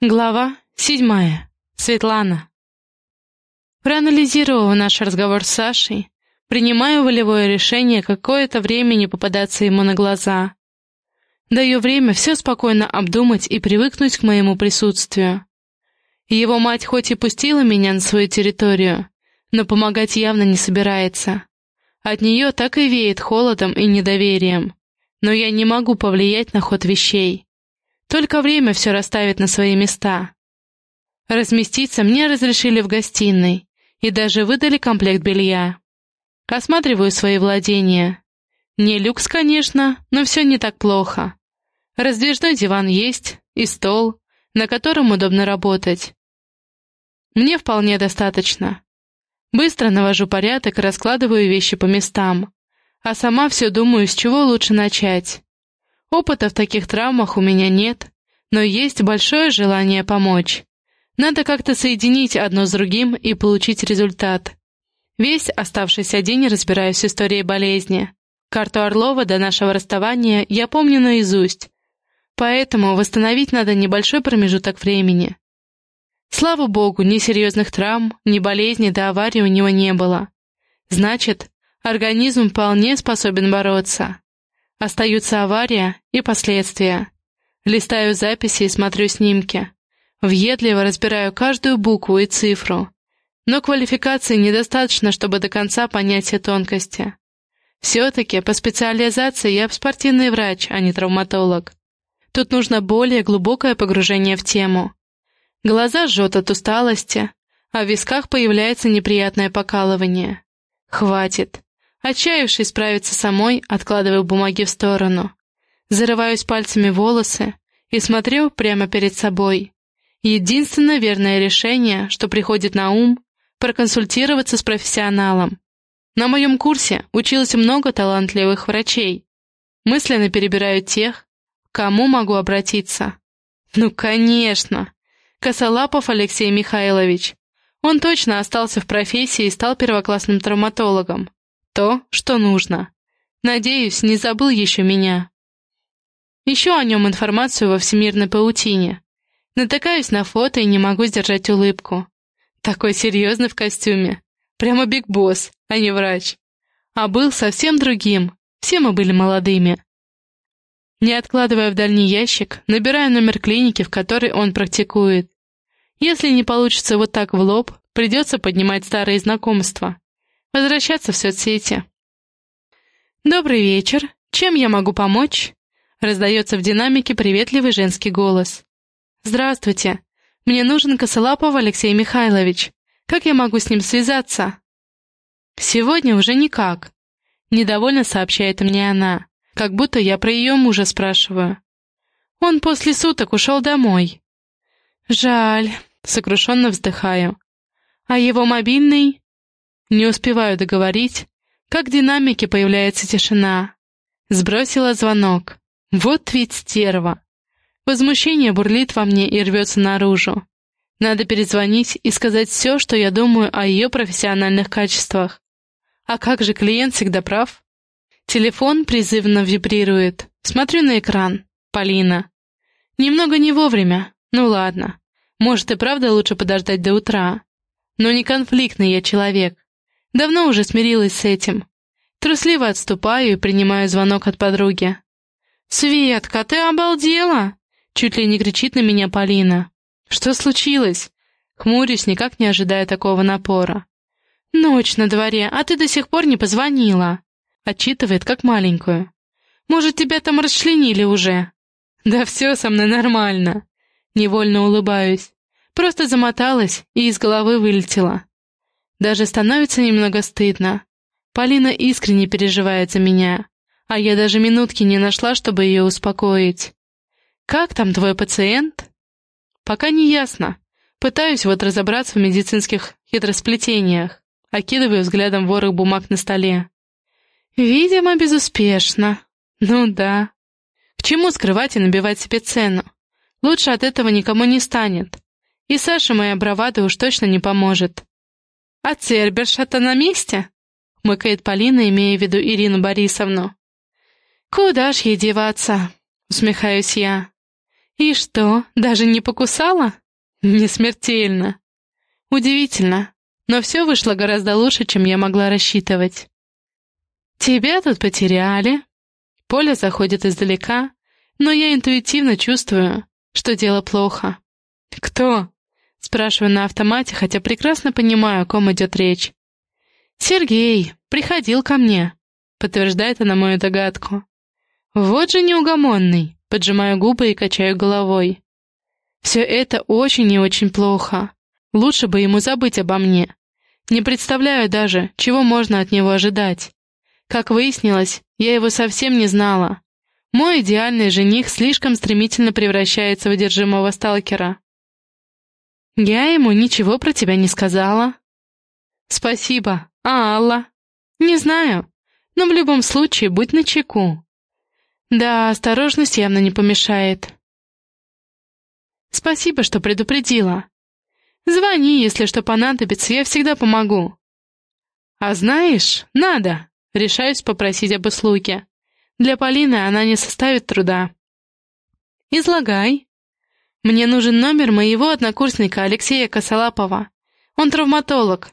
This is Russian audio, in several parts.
Глава седьмая. Светлана. Проанализировав наш разговор с Сашей, принимаю волевое решение какое-то время не попадаться ему на глаза. Даю время все спокойно обдумать и привыкнуть к моему присутствию. Его мать хоть и пустила меня на свою территорию, но помогать явно не собирается. От нее так и веет холодом и недоверием, но я не могу повлиять на ход вещей. Только время все расставит на свои места. Разместиться мне разрешили в гостиной и даже выдали комплект белья. Осматриваю свои владения. Не люкс, конечно, но все не так плохо. Раздвижной диван есть и стол, на котором удобно работать. Мне вполне достаточно. Быстро навожу порядок и раскладываю вещи по местам, а сама все думаю, с чего лучше начать. Опыта в таких травмах у меня нет, но есть большое желание помочь. Надо как-то соединить одно с другим и получить результат. Весь оставшийся день разбираюсь с историей болезни. Карту Орлова до нашего расставания я помню наизусть, поэтому восстановить надо небольшой промежуток времени. Слава богу, ни серьезных травм, ни болезней до аварии у него не было. Значит, организм вполне способен бороться. Остаются авария и последствия. Листаю записи и смотрю снимки. Въедливо разбираю каждую букву и цифру. Но квалификации недостаточно, чтобы до конца понять все тонкости. Все-таки по специализации я спортивный врач, а не травматолог. Тут нужно более глубокое погружение в тему. Глаза жжет от усталости, а в висках появляется неприятное покалывание. Хватит. Отчаявшись справиться самой, откладываю бумаги в сторону. Зарываюсь пальцами в волосы и смотрю прямо перед собой. Единственное верное решение, что приходит на ум, проконсультироваться с профессионалом. На моем курсе училось много талантливых врачей. Мысленно перебираю тех, к кому могу обратиться. Ну, конечно! Косолапов Алексей Михайлович. Он точно остался в профессии и стал первоклассным травматологом то, что нужно. Надеюсь, не забыл еще меня. Ищу о нем информацию во всемирной паутине. Натыкаюсь на фото и не могу сдержать улыбку. Такой серьезный в костюме. Прямо биг босс, а не врач. А был совсем другим. Все мы были молодыми. Не откладывая в дальний ящик, набираю номер клиники, в которой он практикует. Если не получится вот так в лоб, придется поднимать старые знакомства возвращаться в соцсети. «Добрый вечер. Чем я могу помочь?» Раздается в динамике приветливый женский голос. «Здравствуйте. Мне нужен Косолапов Алексей Михайлович. Как я могу с ним связаться?» «Сегодня уже никак», — недовольно сообщает мне она, как будто я про ее мужа спрашиваю. «Он после суток ушел домой». «Жаль», — сокрушенно вздыхаю. «А его мобильный?» Не успеваю договорить, как в динамике появляется тишина. Сбросила звонок. Вот ведь стерва. Возмущение бурлит во мне и рвется наружу. Надо перезвонить и сказать все, что я думаю о ее профессиональных качествах. А как же клиент всегда прав? Телефон призывно вибрирует. Смотрю на экран. Полина. Немного не вовремя. Ну ладно. Может и правда лучше подождать до утра. Но не конфликтный я человек. Давно уже смирилась с этим. Трусливо отступаю и принимаю звонок от подруги. «Светка, ты обалдела?» Чуть ли не кричит на меня Полина. «Что случилось?» Хмурюсь, никак не ожидая такого напора. «Ночь на дворе, а ты до сих пор не позвонила!» Отчитывает, как маленькую. «Может, тебя там расчленили уже?» «Да все со мной нормально!» Невольно улыбаюсь. Просто замоталась и из головы вылетела. Даже становится немного стыдно. Полина искренне переживает за меня, а я даже минутки не нашла, чтобы ее успокоить. «Как там твой пациент?» «Пока не ясно. Пытаюсь вот разобраться в медицинских хитросплетениях. Окидываю взглядом ворох бумаг на столе. Видимо, безуспешно. Ну да. К чему скрывать и набивать себе цену? Лучше от этого никому не станет. И Саше моя бравада уж точно не поможет. «А Церберша-то на месте?» — мыкает Полина, имея в виду Ирину Борисовну. «Куда ж ей деваться?» — усмехаюсь я. «И что, даже не покусала?» «Не смертельно». «Удивительно, но все вышло гораздо лучше, чем я могла рассчитывать». «Тебя тут потеряли». Поля заходит издалека, но я интуитивно чувствую, что дело плохо. «Кто?» — спрашиваю на автомате, хотя прекрасно понимаю, о ком идет речь. «Сергей, приходил ко мне», — подтверждает она мою догадку. «Вот же неугомонный», — поджимаю губы и качаю головой. «Все это очень и очень плохо. Лучше бы ему забыть обо мне. Не представляю даже, чего можно от него ожидать. Как выяснилось, я его совсем не знала. Мой идеальный жених слишком стремительно превращается в одержимого сталкера. Я ему ничего про тебя не сказала. Спасибо. А Алла? Не знаю. Но в любом случае будь начеку. Да, осторожность явно не помешает. Спасибо, что предупредила. Звони, если что понадобится, я всегда помогу. А знаешь, надо. Решаюсь попросить об услуге. Для Полины она не составит труда. «Излагай». «Мне нужен номер моего однокурсника Алексея Косолапова. Он травматолог.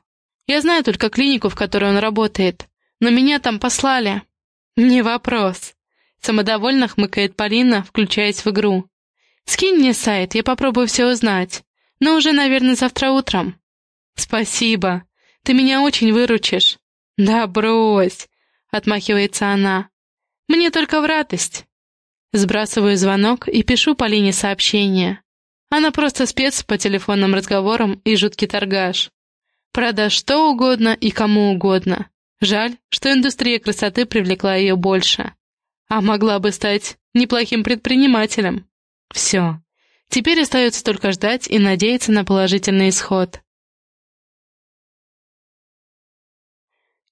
Я знаю только клинику, в которой он работает, но меня там послали». «Не вопрос», — самодовольно хмыкает Полина, включаясь в игру. «Скинь мне сайт, я попробую все узнать, но уже, наверное, завтра утром». «Спасибо, ты меня очень выручишь». «Да брось!» — отмахивается она. «Мне только в радость». Сбрасываю звонок и пишу Полине сообщение. Она просто спец по телефонным разговорам и жуткий торгаш. Продашь что угодно и кому угодно. Жаль, что индустрия красоты привлекла ее больше. А могла бы стать неплохим предпринимателем. Все. Теперь остается только ждать и надеяться на положительный исход.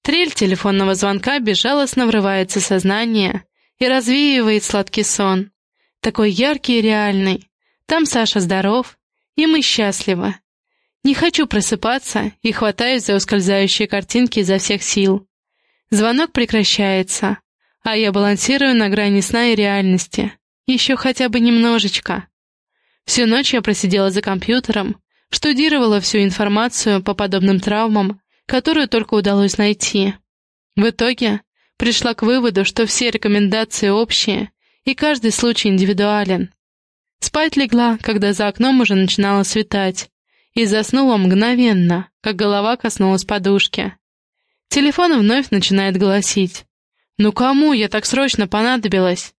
Трель телефонного звонка безжалостно врывается в сознание и развеивает сладкий сон. Такой яркий и реальный. Там Саша здоров, и мы счастливы. Не хочу просыпаться и хватаюсь за ускользающие картинки изо всех сил. Звонок прекращается, а я балансирую на грани сна и реальности. Еще хотя бы немножечко. Всю ночь я просидела за компьютером, штудировала всю информацию по подобным травмам которую только удалось найти. В итоге пришла к выводу, что все рекомендации общие, и каждый случай индивидуален. Спать легла, когда за окном уже начинало светать, и заснула мгновенно, как голова коснулась подушки. Телефон вновь начинает голосить. «Ну кому я так срочно понадобилась?»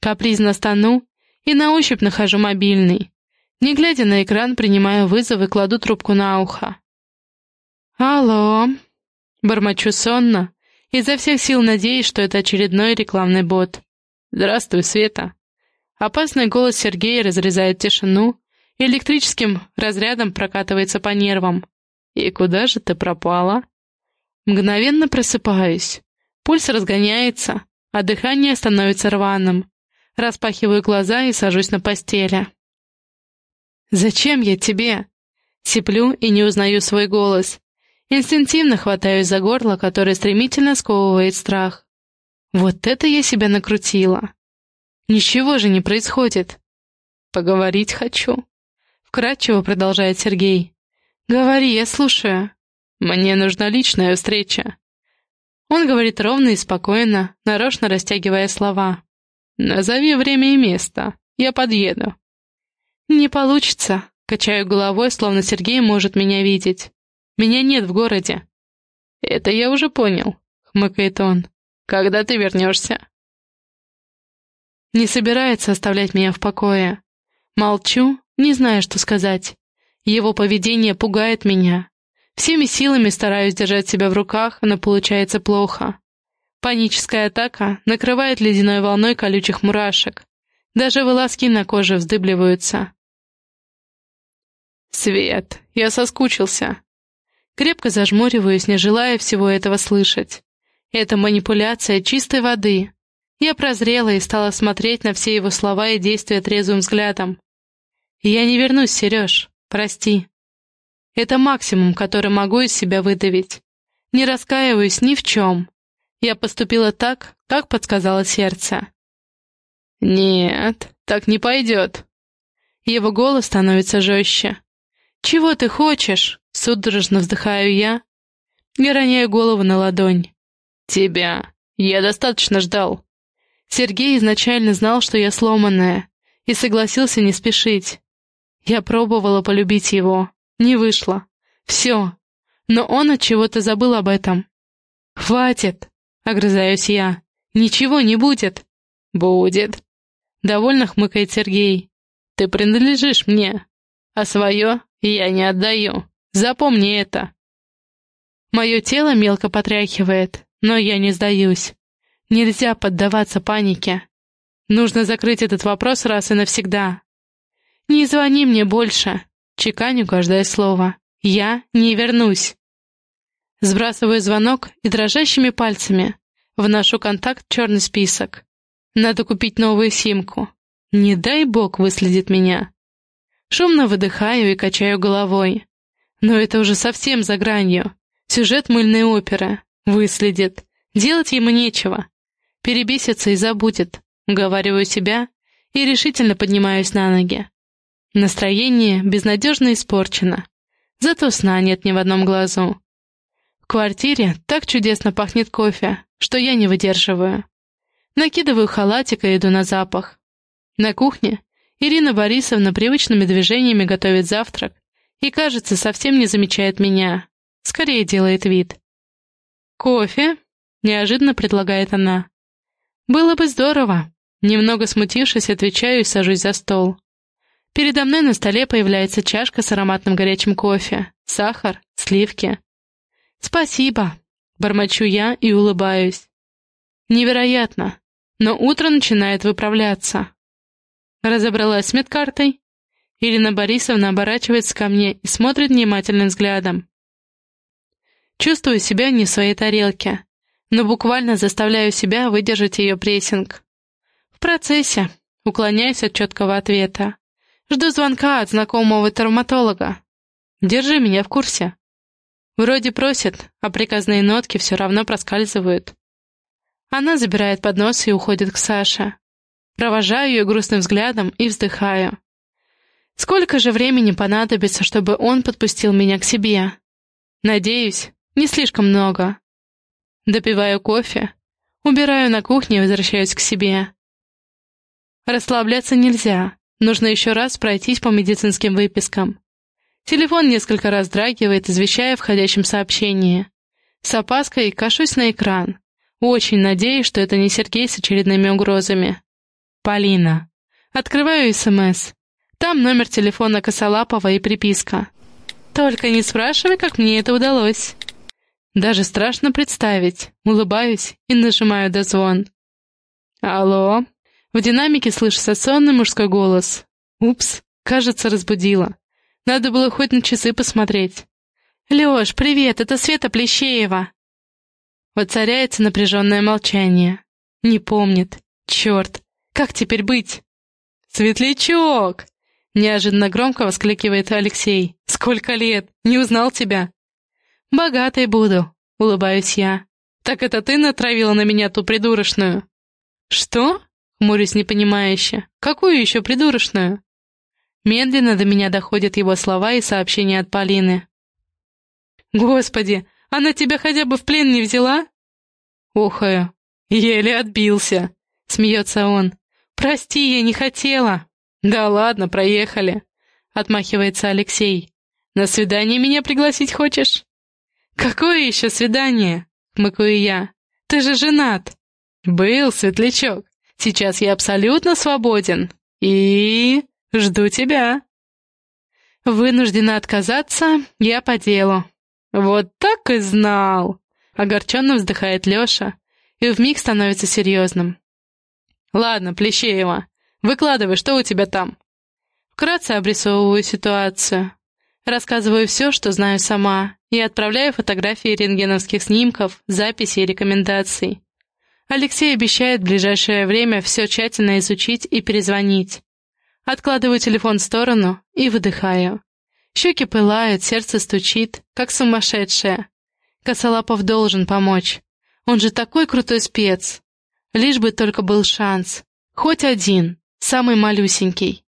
Капризно стану и на ощупь нахожу мобильный. Не глядя на экран, принимаю вызов и кладу трубку на ухо. «Алло!» Бормочу сонно, изо всех сил надеясь, что это очередной рекламный бот. «Здравствуй, Света!» Опасный голос Сергея разрезает тишину, и электрическим разрядом прокатывается по нервам. «И куда же ты пропала?» Мгновенно просыпаюсь. Пульс разгоняется, а дыхание становится рваным. Распахиваю глаза и сажусь на постели. «Зачем я тебе?» Сиплю и не узнаю свой голос. Инстинктивно хватаюсь за горло, которое стремительно сковывает страх. Вот это я себя накрутила. Ничего же не происходит. Поговорить хочу. Вкратчиво продолжает Сергей. Говори, я слушаю. Мне нужна личная встреча. Он говорит ровно и спокойно, нарочно растягивая слова. «Назови время и место. Я подъеду». «Не получится», — качаю головой, словно Сергей может меня видеть. Меня нет в городе». «Это я уже понял», — хмыкает он. «Когда ты вернешься?» Не собирается оставлять меня в покое. Молчу, не знаю, что сказать. Его поведение пугает меня. Всеми силами стараюсь держать себя в руках, но получается плохо. Паническая атака накрывает ледяной волной колючих мурашек. Даже волоски на коже вздыбливаются. «Свет, я соскучился», Крепко зажмуриваюсь, не желая всего этого слышать. Это манипуляция чистой воды. Я прозрела и стала смотреть на все его слова и действия трезвым взглядом. «Я не вернусь, Сереж, прости. Это максимум, который могу из себя выдавить. Не раскаиваюсь ни в чем. Я поступила так, как подсказало сердце». «Нет, так не пойдет», Его голос становится жестче. «Чего ты хочешь?» — судорожно вздыхаю я и роняю голову на ладонь. «Тебя. Я достаточно ждал». Сергей изначально знал, что я сломанная, и согласился не спешить. Я пробовала полюбить его. Не вышло. Все. Но он от чего-то забыл об этом. «Хватит!» — огрызаюсь я. «Ничего не будет!» «Будет!» — довольно хмыкает Сергей. «Ты принадлежишь мне, а свое я не отдаю. Запомни это!» Мое тело мелко потряхивает, но я не сдаюсь. Нельзя поддаваться панике. Нужно закрыть этот вопрос раз и навсегда. «Не звони мне больше!» — чеканю каждое слово. «Я не вернусь!» Сбрасываю звонок и дрожащими пальцами вношу контакт в черный список. Надо купить новую симку. Не дай бог выследит меня. Шумно выдыхаю и качаю головой. Но это уже совсем за гранью. Сюжет мыльной оперы. Выследит. Делать ему нечего. Перебесится и забудет. Уговариваю себя и решительно поднимаюсь на ноги. Настроение безнадежно испорчено. Зато сна нет ни в одном глазу. В квартире так чудесно пахнет кофе, что я не выдерживаю. Накидываю халатик и иду на запах. На кухне Ирина Борисовна привычными движениями готовит завтрак и, кажется, совсем не замечает меня. Скорее делает вид. «Кофе?» — неожиданно предлагает она. «Было бы здорово». Немного смутившись, отвечаю и сажусь за стол. Передо мной на столе появляется чашка с ароматным горячим кофе, сахар, сливки. «Спасибо», — бормочу я и улыбаюсь. Невероятно, но утро начинает выправляться. Разобралась с медкартой? Ирина Борисовна оборачивается ко мне и смотрит внимательным взглядом. Чувствую себя не в своей тарелке, но буквально заставляю себя выдержать ее прессинг. В процессе, уклоняюсь от четкого ответа. Жду звонка от знакомого травматолога. Держи меня в курсе. Вроде просит, а приказные нотки все равно проскальзывают. Она забирает поднос и уходит к Саше. Провожаю ее грустным взглядом и вздыхаю. Сколько же времени понадобится, чтобы он подпустил меня к себе? Надеюсь, не слишком много. Допиваю кофе, убираю на кухне и возвращаюсь к себе. Расслабляться нельзя, нужно еще раз пройтись по медицинским выпискам. Телефон несколько раз драгивает, извещая о входящем сообщении. С опаской кашусь на экран. Очень надеюсь, что это не Сергей с очередными угрозами. Полина. Открываю СМС. Там номер телефона Косолапова и приписка. Только не спрашивай, как мне это удалось. Даже страшно представить. Улыбаюсь и нажимаю дозвон. Алло. В динамике слышится сонный мужской голос. Упс, кажется, разбудила. Надо было хоть на часы посмотреть. «Лёш, привет, это Света Плещеева!» Воцаряется напряженное молчание. Не помнит. Черт, как теперь быть? «Светлячок!» Неожиданно громко воскликивает Алексей. «Сколько лет? Не узнал тебя?» «Богатой буду», — улыбаюсь я. «Так это ты натравила на меня ту придурочную?» «Что?» — хмурюсь непонимающе. «Какую еще придурочную?» Медленно до меня доходят его слова и сообщения от Полины. «Господи, она тебя хотя бы в плен не взяла?» Охаю. «Еле отбился», — смеется он. «Прости, я не хотела». «Да ладно, проехали», — отмахивается Алексей. «На свидание меня пригласить хочешь?» «Какое еще свидание?» — хмыкаю я. «Ты же женат». «Был, светлячок. Сейчас я абсолютно свободен. И... жду тебя». Вынуждена отказаться, я по делу. «Вот так и знал!» — огорченно вздыхает Леша и вмиг становится серьезным. «Ладно, Плещеева, выкладывай, что у тебя там?» Вкратце обрисовываю ситуацию. Рассказываю все, что знаю сама, и отправляю фотографии рентгеновских снимков, записей и рекомендаций. Алексей обещает в ближайшее время все тщательно изучить и перезвонить. Откладываю телефон в сторону и выдыхаю. Щеки пылают, сердце стучит, как сумасшедшее. Косолапов должен помочь. Он же такой крутой спец. Лишь бы только был шанс. Хоть один, самый малюсенький.